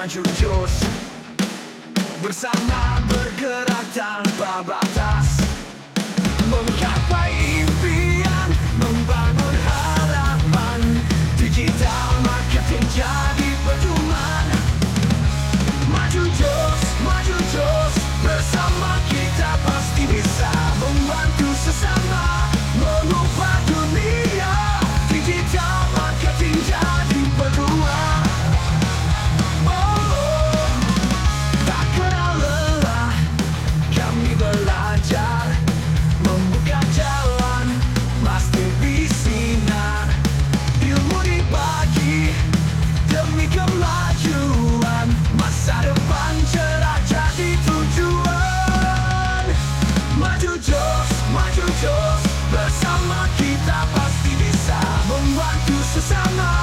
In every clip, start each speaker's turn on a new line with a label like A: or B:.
A: maju terus. Bersama bergerak tanpa batas. Menggapai impian Membangun harapan. Digital marketing jadi pedoman Maju terus, maju terus. Bersama kita pasti bisa. Cause I'm not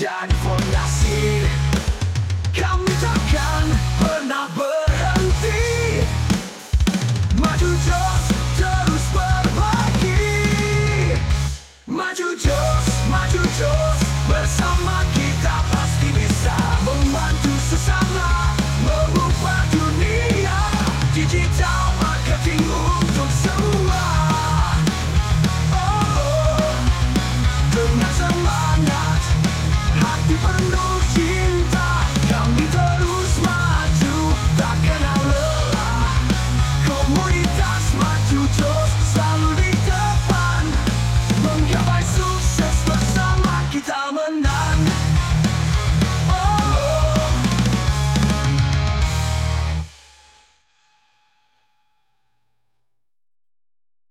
A: ya ni forma así